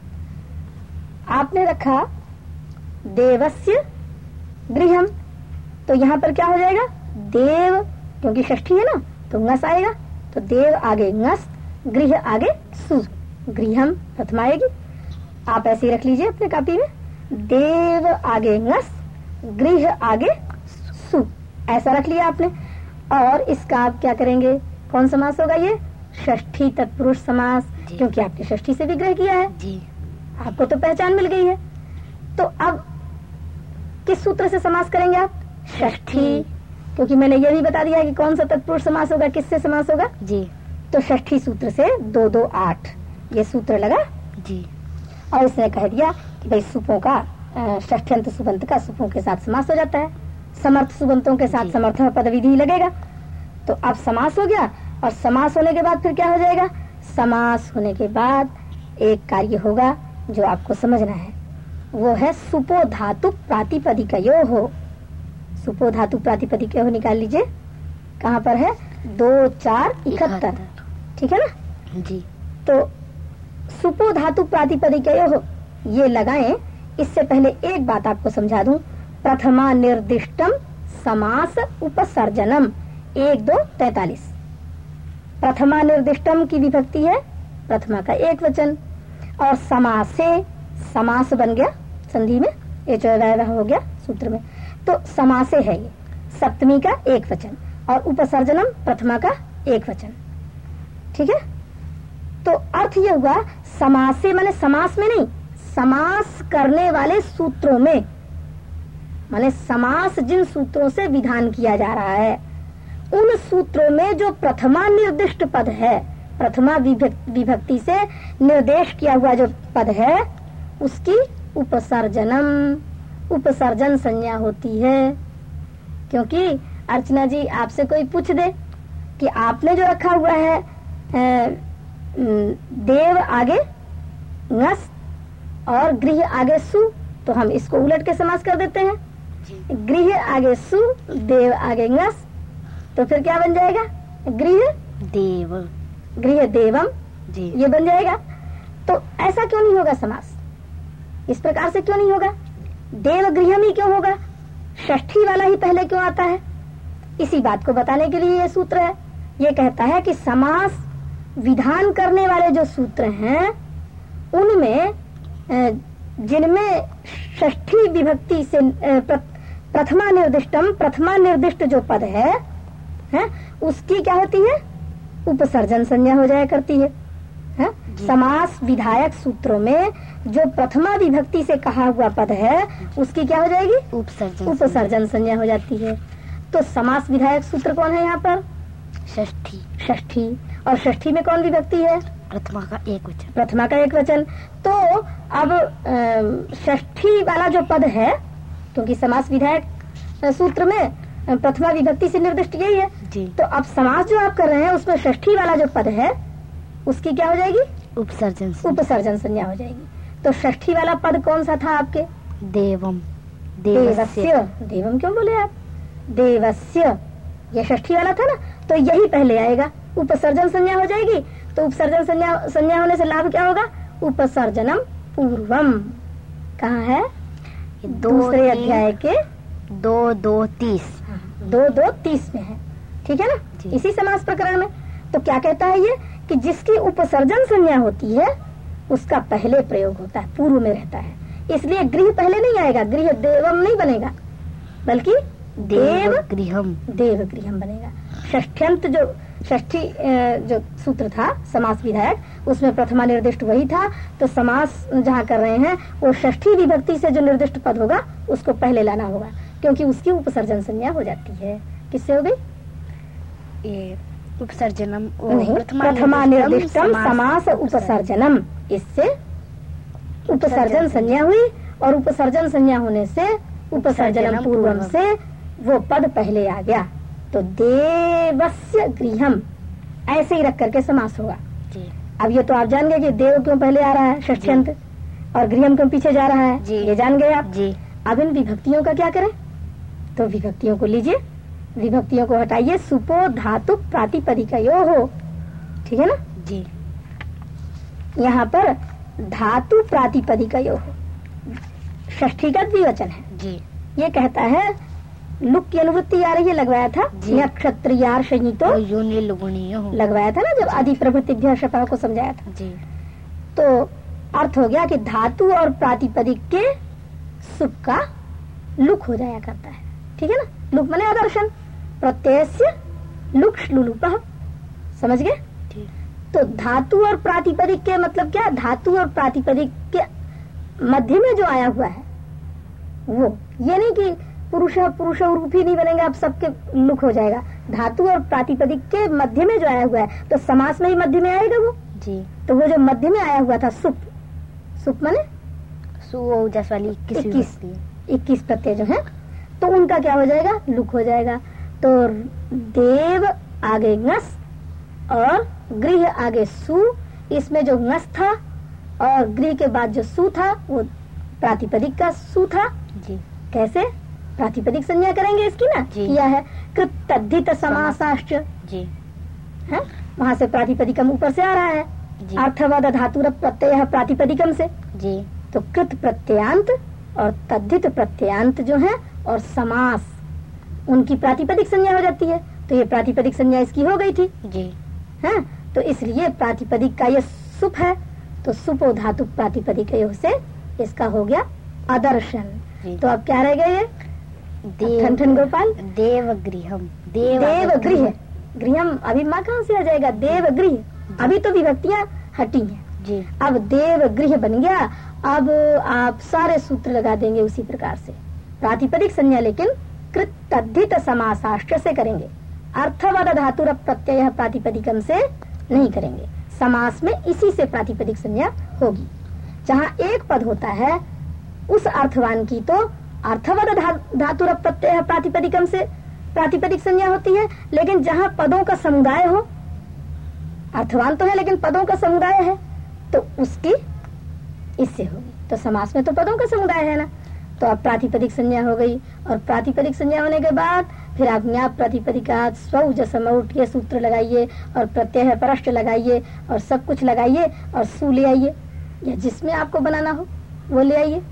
आपने रखा, देवस्य गृहम तो यहाँ पर क्या हो जाएगा? देव, क्योंकि षष्ठी है ना तो ngस आएगा। तो देव आगे ngस गृह आगे सु। गृहम प्रथम आएगी। आप ऐसे ही रख लीजिए अपने कॉपी में। देव आगे ngस गृह आगे सु। ऐसा रख लिया आपने। और इसका आप क्या करेंगे? कौन समास होगा ये? ष्ठी तत्पुरुष समास। क्योंकि आपने ष्ठी से विग्रह किया है। जी। आपको तो पहचान मिल गई है। तो अब किस सूत्र से समास करेंगे आप? ष्ठी क्योंकि मैंने ये भी बता दिया कि कौन सा तत्पुरुष समास होगा किससे समास होगा? जी। तो ष्ठी सूत्र से दो दो आठ। ये सूत्र लगा। जी। और इसने कह दिया कि भाई सुपों का षष्ठ्यंत सुबंत का सुपों के साथ समास हो जाता है। समर्थ सुगंतों के साथ जी। समर्थ पद विधि लगेगा। तो अब समास हो गया और समास होने के बाद फिर क्या हो जाएगा? समास होने के बाद एक कार्य होगा जो आपको समझना है। वो है सुपो धातु प्रातिपदिक यो हो। सुपो धातु प्रातिपदिक हो निकाल लीजिए। कहाँ पर है? दो चार इकहत्तर। ठीक है ना? जी। तो सुपो धातु प्रातिपदिक हो। ये लगाएँ। इससे पहले एक बात आपको समझा दूँ। प्रथमा निर्दिष्टम समास उपसर्जनम। एक, दो, तैतालीस। प्रथमा निर्दिष्टम की विभक्ति है, प्रथमा का एक वचन। और समासे, समास बन गया, संधि में एच हो गया सूत्र में। तो समासे है ये, सप्तमी का एक वचन और उपसर्जनम प्रथमा का एक वचन। ठीक है? तो अर्थ ये हुआ, समासे माने समास में नहीं, समास करने वाले सूत्रों में। माने समास जिन सूत्रों से विधान किया जा रहा है, उन सूत्रों में जो प्रथमा निर्दिष्ट पद है, प्रथमा विभक्ति से निर्देश किया हुआ जो पद है, उसकी उपसर्जनम, उपसर्जन संज्ञा होती है। क्योंकि अर्चना जी आपसे कोई पूछ दे कि आपने जो रखा हुआ है देव आगे ngस और गृह आगे सु तो हम इसको उलट के समास कर देते हैं। गृह आगे सु देव आगे ngस तो फिर क्या बन जाएगा? गृह? देव। गृह देवम। जी। ये बन जाएगा। तो ऐसा क्यों नहीं होगा समास? इस प्रकार से क्यों नहीं होगा? देव गृहम ही क्यों होगा? षष्ठी वाला ही पहले क्यों आता है? इसी बात को बताने के लिए ये सूत्र है। ये कहता है कि समास विधान करने वाले जो सूत्र हैं उनमें जिनमें षष्ठी विभक्ति से प्रथमा निर्दिष्टम प्रथमा निर्दिष्ट जो पद है, है उसकी क्या होती है? उपसर्जन संज्ञा हो जाया करती है, है? समास विधायक सूत्रों में जो प्रथमा विभक्ति से कहा हुआ पद है उसकी क्या हो जाएगी? उपसर्जन उपसर्जन संज्ञा हो जाती है। तो समास विधायक सूत्र कौन है यहाँ पर? षष्ठी। षष्ठी। और षष्ठी में कौन विभक्ति है? प्रथमा का एक वचन। प्रथमा का एक वचन। तो अब षष्ठी वाला जो पद है क्योंकि समास विधायक सूत्र में प्रथमा विभक्ति से निर्दिष्ट यही है। जी। तो अब समास जो आप कर रहे हैं उसमें ष्ठी वाला जो पद है उसकी क्या हो जाएगी? उपसर्जन उपसर्जन संज्ञा हो जाएगी। तो ष्ठी वाला पद कौन सा था आपके? देवम। देवस्य। देवम क्यों बोले आप? देवस्य। ये षष्ठी वाला था ना? तो यही पहले आएगा। उपसर्जन संज्ञा हो जाएगी। तो उपसर्जन संज्ञा संज्ञा होने से लाभ क्या होगा? उपसर्जनम पूर्वम। कहा है? दूसरे अध्याय के दो दो तीस। दो दो तीस में है। ठीक है ना? इसी समास प्रकरण में। तो क्या कहता है ये कि जिसकी उपसर्जन संज्ञा होती है उसका पहले प्रयोग होता है पूर्व में रहता है। इसलिए गृह पहले नहीं आएगा गृह देवम नहीं बनेगा। बल्कि देव गृहम। देव गृहम बनेगा। षष्ठ्यंत जो षष्ठी अ, जो सूत्र था समास विधायक उसमें प्रथमा निर्दिष्ट वही था तो समास जहाँ कर रहे हैं वो षष्ठी विभक्ति से जो निर्दिष्ट पद होगा उसको पहले लाना होगा क्योंकि उसकी उपसर्जन संज्ञा हो जाती है। किससे हो गई? ये उपसर्जनम नहीं प्रथमा निर्दिष्टम समास उपसर्जनम। इससे उपसर्जन संज्ञा हुई और उपसर्जन संज्ञा होने से उपसर्जनम पूर्वम। से वो पद पहले आ गया। तो देवस्य गृहम ऐसे ही रख करके समास होगा। अब ये तो आप जान गए कि देव क्यों पहले आ रहा है षष्ठ्यंत और गृहम क्यों पीछे जा रहा है। ये जान गए आप? जी। अब इन विभक्तियों का क्या करें? तो विभक्तियों को लीजिए। विभक्तियों को हटाइए। सुपो धातु प्रातिपदिका यो हो। ठीक है ना? जी। यहाँ पर धातु प्रातिपदिका यो हो। षष्ठी का द्विवचन है। जी। ये कहता है लुक की अनुवृत्ति आ रही है लगवाया था। नक्षत्रियार संहितो। तो यूनि लुगुणी लगवाया था ना जब आदि प्रभृति शपा को समझाया था। जी। तो अर्थ हो गया कि धातु और प्रातिपदिक के सुख का लुक हो जाया करता है। ठीक है ना? लुक मने आदर्शन। प्रत्यय लुक श्लुलुप समझ गए? तो धातु और प्रातिपदिक के मतलब क्या? धातु और प्रातिपदिक के मध्य में जो आया हुआ है वो ये नहीं कि पुरुष पुरुष रूप ही नहीं बनेगा अब सबके लुक हो जाएगा। धातु और प्रातिपदिक के मध्य में जो आया हुआ है तो समास में ही मध्य में आएगा वो? जी। तो वो जो मध्य में आया हुआ था सुप। सुप माने? सुओजस वाली इक्कीस। इक्कीस प्रत्यय जो है तो उनका क्या हो जाएगा? लुक हो जाएगा। तो देव आगे नस और गृह आगे सु। इसमें जो नस था और गृह के बाद जो सु था वो प्रातिपदिक का सु था। जी। कैसे? प्रातिपदिक संज्ञा करेंगे इसकी ना। किया है? कृत तद्धित समासाश्च। जी। है? वहाँ से प्रातिपदिकम ऊपर से आ रहा है। अर्थवाद धातुर प्रत्यय प्रातिपदिकम से। जी। तो कृत प्रत्ययांत और तद्धित प्रत्ययांत जो है और समास उनकी प्रातिपदिक संज्ञा हो जाती है। तो ये प्रातिपदिक संज्ञा इसकी हो गई थी। जी। है? तो इसलिए प्रातिपदिक का ये सुप है। तो सुपो धातु प्रातिपदिक से इसका हो गया आदर्शन। तो अब क्या रह गए ये ठन ठन गोपाल। देव गृहम देव देव गृह गृहम अभी माँ कहाँ से आ जाएगा? देव गृह अभी तो विभक्तियाँ हटी हैं। जी। अब देव गृह बन गया। अब आप सारे सूत्र लगा देंगे उसी प्रकार से। प्रातिपदिक संज्ञा लेकिन कृत तद्धित समासाष्ट्र से करेंगे। अर्थवाद धातुर प्रत्यय प्रातिपदिकम से नहीं करेंगे। समास में इसी से प्रातिपदिक संज्ञा होगी। जहाँ एक पद होता है उस अर्थवान की तो अर्थवद धा- धातुर प्रत्यय प्रातिपदिकम से प्रातिपदिक संज्ञा होती है, लेकिन जहाँ पदों का समुदाय हो, अर्थवान तो है, लेकिन पदों का समुदाय है तो उसकी इससे होगी। तो समास में तो पदों का समुदाय है ना? तो अब प्रातिपदिक संज्ञा हो गई, और प्रातिपदिक संज्ञा होने के बाद फिर आप ज्ञाप प्रातिपदिका स्वज समौट ये सूत्र लगाइए, और प्रत्यय परष्ट लगाइए, और सब कुछ लगाइए, और सु ले आइए। या जिसमें आपको बनाना हो, वो ले आइए।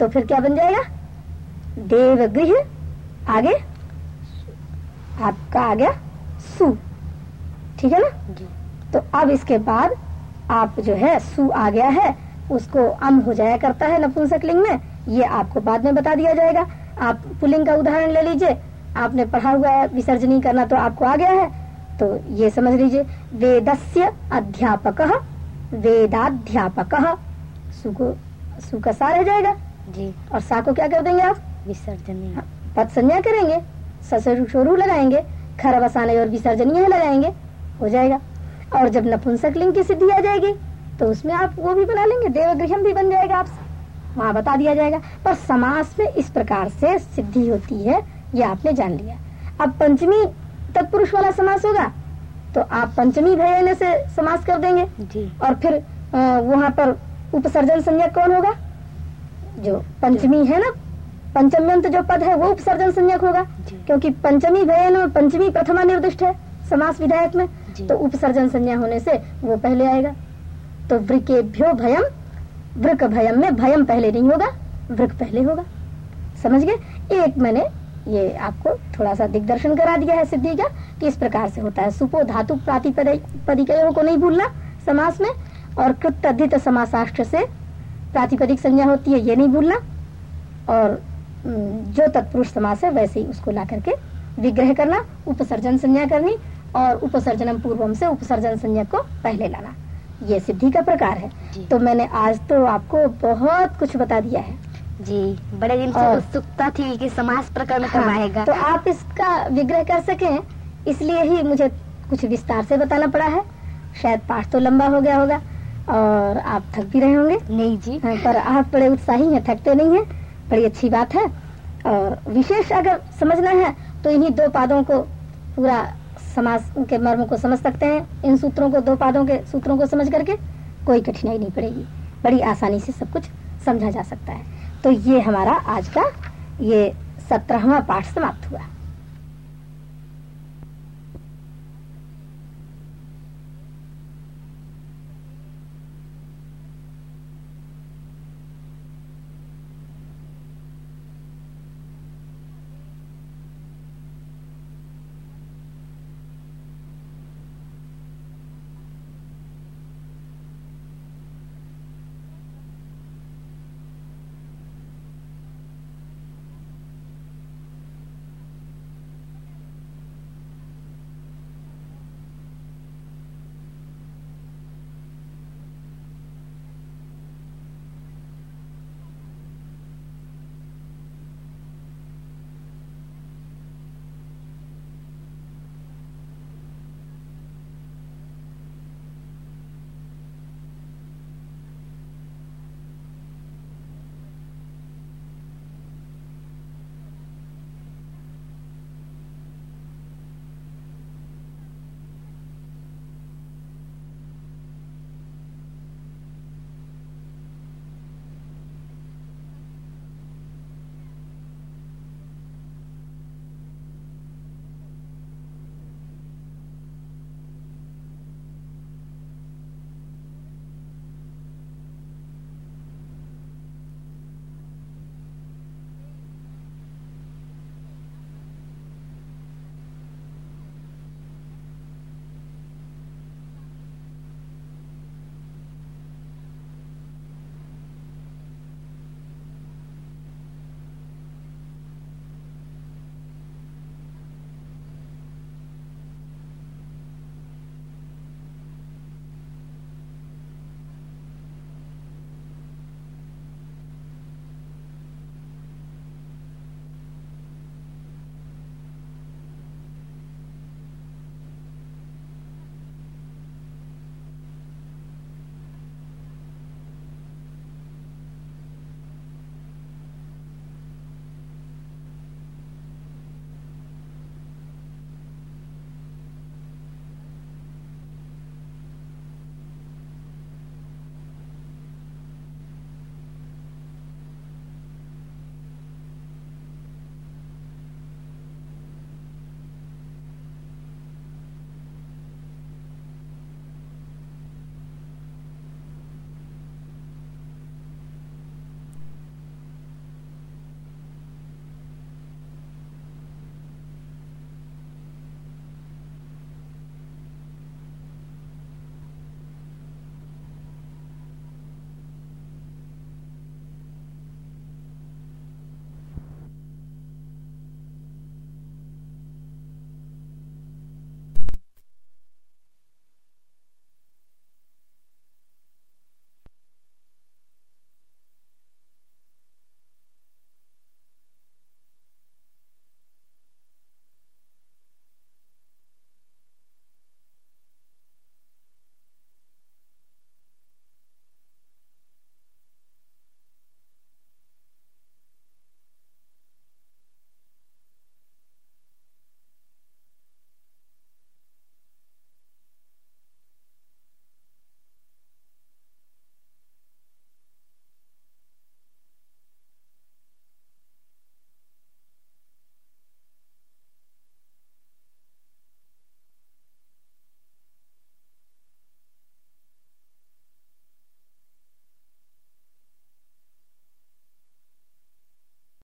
तो फिर क्या बन जाएगा? देव गृह आगे? आपका आ गया सु। ठीक है ना? तो अब इसके बाद आप जो है सु आ गया है उसको अम हो जाया करता है नपुंसक लिंग में। ये आपको बाद में बता दिया जाएगा। आप पुलिंग का उदाहरण ले लीजिए। आपने पढ़ा हुआ है विसर्जनी करना तो आपको आ गया है। तो ये समझ लीजिए। वेदस्य अध्यापक वेदाध्यापक। सु को सु का सा रह जाएगा। जी। और सा को क्या कर देंगे आप? विसर्जन। पद संज्ञा करेंगे ससुर शोरू लगाएँगे खर बसाने और विसर्जनीय लगाएँगे हो जाएगा। और जब नपुंसक लिंग की सिद्धि आ जाएगी तो उसमें आप वो भी बना लेंगे देवगृहम भी बन जाएगा आपसे। वहाँ बता दिया जाएगा। पर समास में इस प्रकार से सिद्धि होती है ये आपने जान लिया। अब पंचमी तत्पुरुष वाला समास होगा तो आप पंचमी भयन से समास कर देंगे। जी। और फिर वहाँ पर उपसर्जन संज्ञा कौन होगा? जो पंचमी है ना पंचम्यंत जो पद है वो उपसर्जन संज्ञक होगा क्योंकि पंचमी भयन और पंचमी प्रथमा निर्दिष्ट है समास विधायक में। तो उपसर्जन संज्ञा होने से वो पहले आएगा। तो वृकेभ्यो भयम वृक भयम में भयम पहले नहीं होगा वृक पहले होगा। समझ गए? एक मैंने ये आपको थोड़ा सा दिग्दर्शन करा दिया है सिद्धि का कि इस प्रकार से होता है। सुपो धातु प्रातिपदिकयों को नहीं भूलना समास में और कृत अधित समासाष्ट्र से प्रातिपदिक संज्ञा होती है ये नहीं भूलना। और जो तत्पुरुष समास है वैसे ही उसको ला करके विग्रह करना उपसर्जन संज्ञा करनी और उपसर्जनम पूर्वम से उपसर्जन संज्ञा को पहले लाना। ये सिद्धि का प्रकार है। तो मैंने आज तो आपको बहुत कुछ बता दिया है। जी बड़े दिन से और- उत्सुकता थी कि समास प्रकरण हाँ, करवाएगा। तो आप इसका विग्रह कर सके इसलिए ही मुझे कुछ विस्तार से बताना पड़ा है। शायद पाठ तो लंबा हो गया होगा और आप थक भी रहे होंगे। नहीं जी। हाँ, पर आप बड़े उत्साही हैं थकते नहीं हैं। बड़ी अच्छी बात है। और विशेष अगर समझना है तो इन्हीं दो पादों को पूरा समाज के मर्म को समझ सकते हैं। इन सूत्रों को, दो पादों के सूत्रों को समझ करके कोई कठिनाई नहीं पड़ेगी। बड़ी आसानी से सब कुछ समझा जा सकता है। तो ये हमारा आज का ये सत्रहवा पाठ समाप्त हुआ।